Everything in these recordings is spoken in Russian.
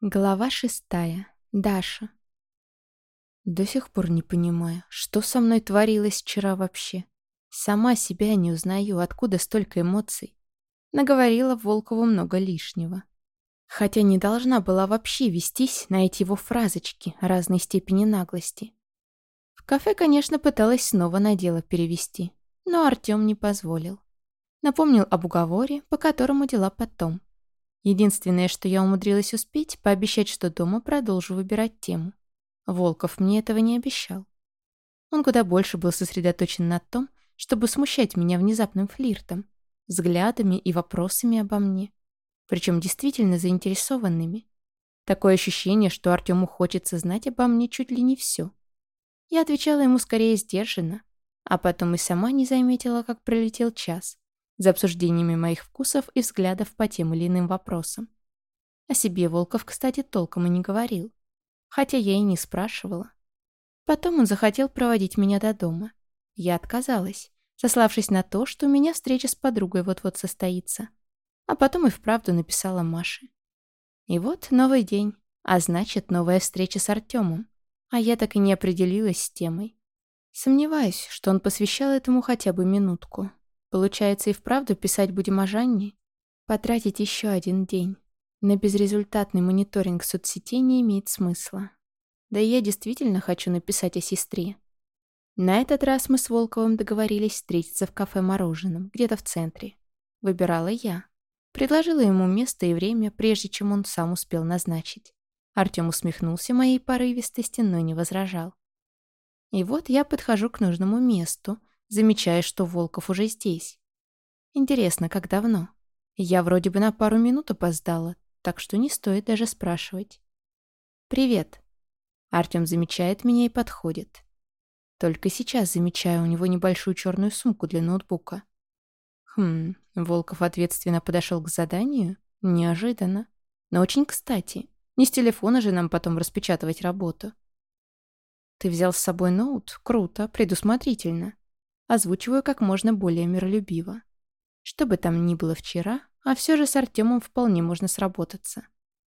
Глава шестая. Даша. До сих пор не понимаю, что со мной творилось вчера вообще. Сама себя не узнаю, откуда столько эмоций. Наговорила Волкову много лишнего. Хотя не должна была вообще вестись на эти его фразочки разной степени наглости. В кафе, конечно, пыталась снова на дело перевести, но Артем не позволил. Напомнил об уговоре, по которому дела потом. Единственное, что я умудрилась успеть, пообещать, что дома продолжу выбирать тему. Волков мне этого не обещал. Он куда больше был сосредоточен на том, чтобы смущать меня внезапным флиртом, взглядами и вопросами обо мне. Причем действительно заинтересованными. Такое ощущение, что Артему хочется знать обо мне чуть ли не все. Я отвечала ему скорее сдержанно, а потом и сама не заметила, как пролетел час за обсуждениями моих вкусов и взглядов по тем или иным вопросам. О себе Волков, кстати, толком и не говорил, хотя я и не спрашивала. Потом он захотел проводить меня до дома. Я отказалась, сославшись на то, что у меня встреча с подругой вот-вот состоится. А потом и вправду написала Маше. И вот новый день, а значит, новая встреча с Артемом. А я так и не определилась с темой. Сомневаюсь, что он посвящал этому хотя бы минутку. Получается, и вправду писать будем о Жанне? Потратить еще один день. На безрезультатный мониторинг соцсетей не имеет смысла. Да и я действительно хочу написать о сестре. На этот раз мы с Волковым договорились встретиться в кафе «Мороженом», где-то в центре. Выбирала я. Предложила ему место и время, прежде чем он сам успел назначить. Артем усмехнулся моей порывистости, но не возражал. И вот я подхожу к нужному месту, замечая, что Волков уже здесь. Интересно, как давно? Я вроде бы на пару минут опоздала, так что не стоит даже спрашивать. «Привет». Артем замечает меня и подходит. Только сейчас замечаю у него небольшую черную сумку для ноутбука. Хм, Волков ответственно подошел к заданию? Неожиданно. Но очень кстати. Не с телефона же нам потом распечатывать работу. Ты взял с собой ноут? Круто, предусмотрительно. Озвучиваю как можно более миролюбиво. Что бы там ни было вчера, а все же с Артемом вполне можно сработаться.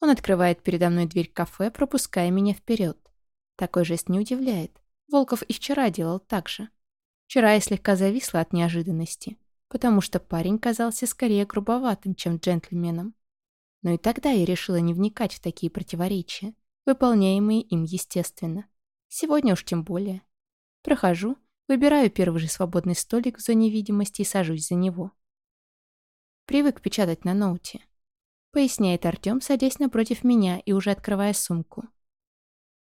Он открывает передо мной дверь кафе, пропуская меня вперед. Такой жест не удивляет. Волков и вчера делал так же. Вчера я слегка зависла от неожиданности, потому что парень казался скорее грубоватым, чем джентльменом. Но и тогда я решила не вникать в такие противоречия, выполняемые им естественно. Сегодня уж тем более. Прохожу Выбираю первый же свободный столик в зоне видимости и сажусь за него. Привык печатать на ноуте. Поясняет Артем, садясь напротив меня и уже открывая сумку.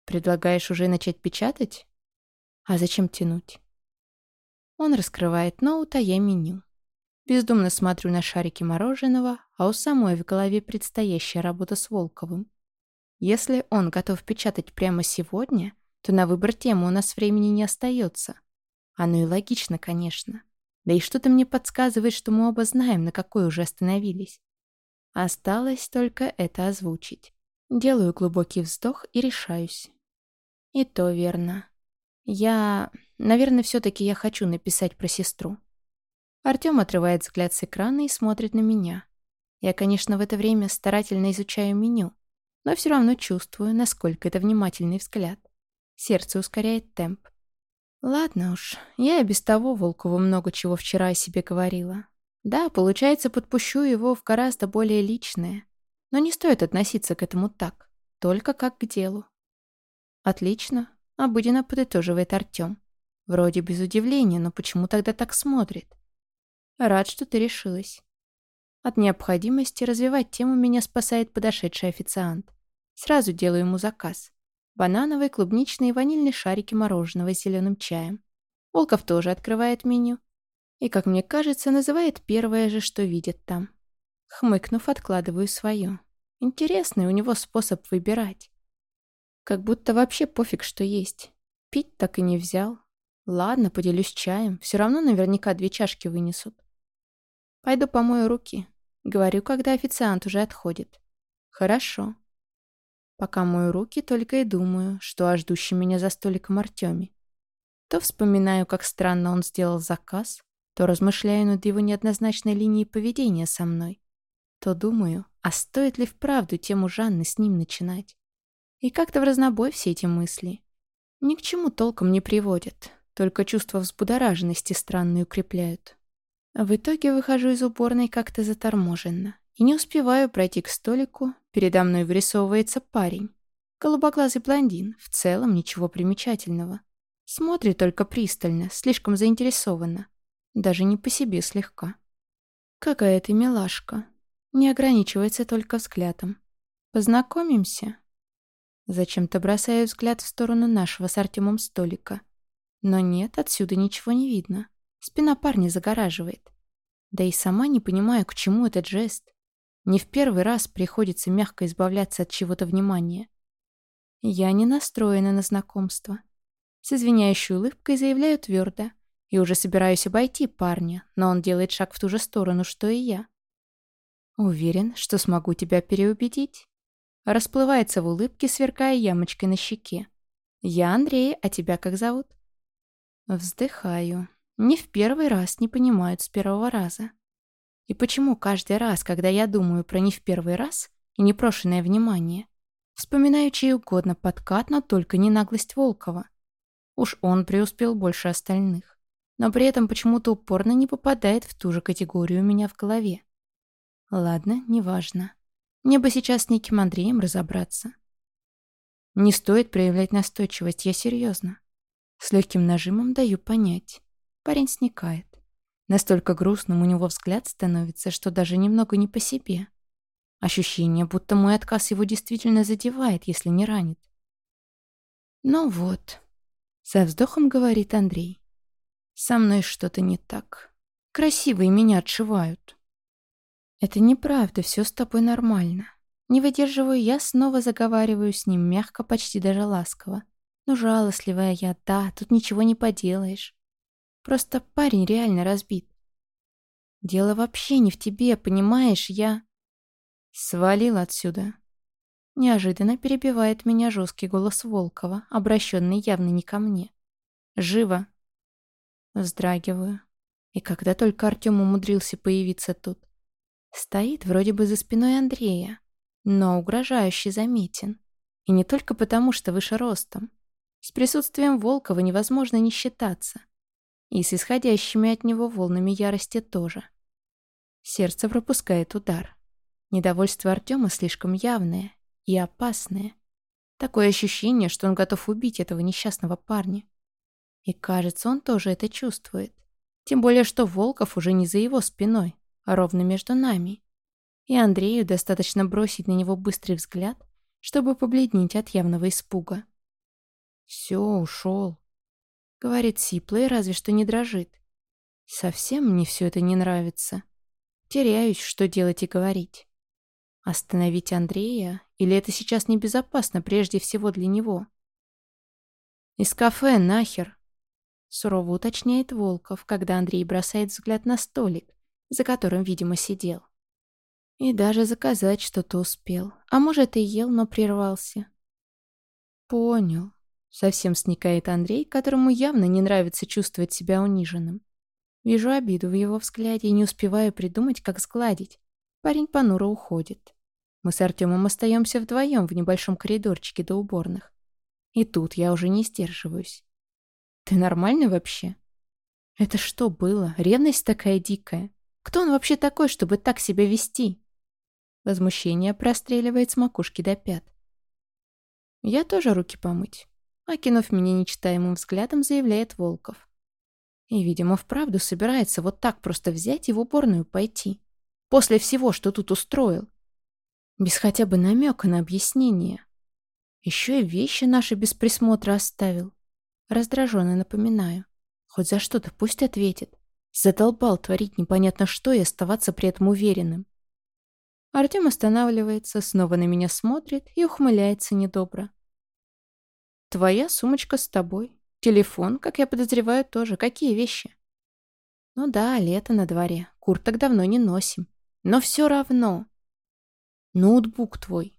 Предлагаешь уже начать печатать? А зачем тянуть? Он раскрывает ноут, а я меню. Бездумно смотрю на шарики мороженого, а у самой в голове предстоящая работа с Волковым. Если он готов печатать прямо сегодня, то на выбор темы у нас времени не остается. Оно и логично, конечно. Да и что-то мне подсказывает, что мы оба знаем, на какой уже остановились. Осталось только это озвучить. Делаю глубокий вздох и решаюсь. И то верно. Я... Наверное, все-таки я хочу написать про сестру. Артем отрывает взгляд с экрана и смотрит на меня. Я, конечно, в это время старательно изучаю меню, но все равно чувствую, насколько это внимательный взгляд. Сердце ускоряет темп. Ладно уж, я и без того Волкову много чего вчера о себе говорила. Да, получается, подпущу его в гораздо более личное. Но не стоит относиться к этому так, только как к делу. Отлично, обыденно подытоживает Артем. Вроде без удивления, но почему тогда так смотрит? Рад, что ты решилась. От необходимости развивать тему меня спасает подошедший официант. Сразу делаю ему заказ. Банановые, клубничные и ванильные шарики мороженого с зеленым чаем. Волков тоже открывает меню. И, как мне кажется, называет первое же, что видит там. Хмыкнув, откладываю свое. Интересный у него способ выбирать. Как будто вообще пофиг, что есть. Пить так и не взял. Ладно, поделюсь чаем. Все равно наверняка две чашки вынесут. Пойду помою руки. Говорю, когда официант уже отходит. Хорошо. Пока мою руки, только и думаю, что о ждущем меня за столиком Артеме. То вспоминаю, как странно он сделал заказ, то размышляю над его неоднозначной линией поведения со мной, то думаю, а стоит ли вправду тему Жанны с ним начинать? И как-то в разнобой все эти мысли. Ни к чему толком не приводят, только чувство взбудораженности странные укрепляют. В итоге выхожу из уборной как-то заторможенно и не успеваю пройти к столику, передо мной вырисовывается парень. Голубоглазый блондин, в целом ничего примечательного. Смотрит только пристально, слишком заинтересованно. Даже не по себе слегка. Какая ты милашка. Не ограничивается только взглядом. Познакомимся? Зачем-то бросаю взгляд в сторону нашего с Артемом столика. Но нет, отсюда ничего не видно. Спина парня загораживает. Да и сама не понимаю, к чему этот жест. Не в первый раз приходится мягко избавляться от чего-то внимания. Я не настроена на знакомство. С извиняющей улыбкой заявляю твердо. И уже собираюсь обойти парня, но он делает шаг в ту же сторону, что и я. Уверен, что смогу тебя переубедить. Расплывается в улыбке, сверкая ямочкой на щеке. Я Андрей, а тебя как зовут? Вздыхаю. Не в первый раз не понимают с первого раза. И почему каждый раз, когда я думаю про не в первый раз и непрошенное внимание, вспоминаю чей угодно подкат, но только не наглость Волкова. Уж он преуспел больше остальных. Но при этом почему-то упорно не попадает в ту же категорию у меня в голове. Ладно, неважно. Мне бы сейчас с неким Андреем разобраться. Не стоит проявлять настойчивость, я серьезно. С легким нажимом даю понять. Парень сникает. Настолько грустным у него взгляд становится, что даже немного не по себе. Ощущение, будто мой отказ его действительно задевает, если не ранит. Ну вот, со вздохом говорит Андрей. Со мной что-то не так. Красивые меня отшивают. Это неправда, все с тобой нормально. Не выдерживаю я, снова заговариваю с ним мягко, почти даже ласково. Ну, жалостливая я, да, тут ничего не поделаешь. Просто парень реально разбит. Дело вообще не в тебе, понимаешь, я... Свалил отсюда. Неожиданно перебивает меня жесткий голос Волкова, обращенный явно не ко мне. «Живо!» Вздрагиваю. И когда только Артем умудрился появиться тут. Стоит вроде бы за спиной Андрея, но угрожающе заметен. И не только потому, что выше ростом. С присутствием Волкова невозможно не считаться. И с исходящими от него волнами ярости тоже. Сердце пропускает удар. Недовольство Артема слишком явное и опасное. Такое ощущение, что он готов убить этого несчастного парня. И кажется, он тоже это чувствует. Тем более, что Волков уже не за его спиной, а ровно между нами. И Андрею достаточно бросить на него быстрый взгляд, чтобы побледнеть от явного испуга. «Все, ушел», — говорит сипло и разве что не дрожит. Совсем мне все это не нравится. Теряюсь, что делать и говорить. Остановить Андрея? Или это сейчас небезопасно прежде всего для него? «Из кафе, нахер!» Сурово уточняет Волков, когда Андрей бросает взгляд на столик, за которым, видимо, сидел. И даже заказать что-то успел. А может, и ел, но прервался. «Понял». Совсем сникает Андрей, которому явно не нравится чувствовать себя униженным. Вижу обиду в его взгляде и не успеваю придумать, как сгладить. Парень понуро уходит. Мы с Артемом остаемся вдвоем в небольшом коридорчике до уборных. И тут я уже не сдерживаюсь. Ты нормальный вообще? Это что было? Ревность такая дикая. Кто он вообще такой, чтобы так себя вести? Возмущение простреливает с макушки до пят. Я тоже руки помыть. Окинув меня нечитаемым взглядом, заявляет Волков. И, видимо, вправду собирается вот так просто взять и в уборную пойти. После всего, что тут устроил. Без хотя бы намека на объяснение. Еще и вещи наши без присмотра оставил. Раздраженно напоминаю. Хоть за что-то пусть ответит. Задолбал творить непонятно что и оставаться при этом уверенным. Артем останавливается, снова на меня смотрит и ухмыляется недобро. «Твоя сумочка с тобой. Телефон, как я подозреваю, тоже. Какие вещи?» «Ну да, лето на дворе. Курток давно не носим. Но все равно. Ноутбук твой.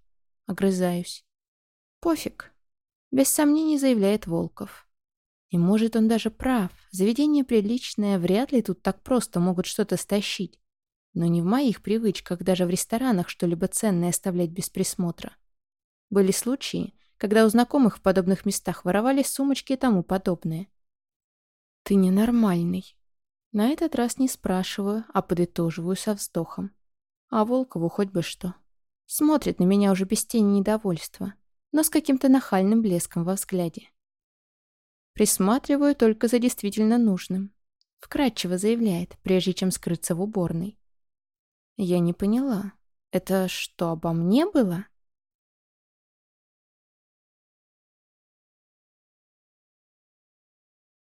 Огрызаюсь. Пофиг. Без сомнений заявляет Волков. И может он даже прав. Заведение приличное, вряд ли тут так просто могут что-то стащить. Но не в моих привычках даже в ресторанах что-либо ценное оставлять без присмотра. Были случаи, когда у знакомых в подобных местах воровали сумочки и тому подобное. «Ты ненормальный». На этот раз не спрашиваю, а подытоживаю со вздохом. А Волкову хоть бы что. Смотрит на меня уже без тени недовольства, но с каким-то нахальным блеском во взгляде. Присматриваю только за действительно нужным. Вкратчиво заявляет, прежде чем скрыться в уборной. Я не поняла. Это что, обо мне было?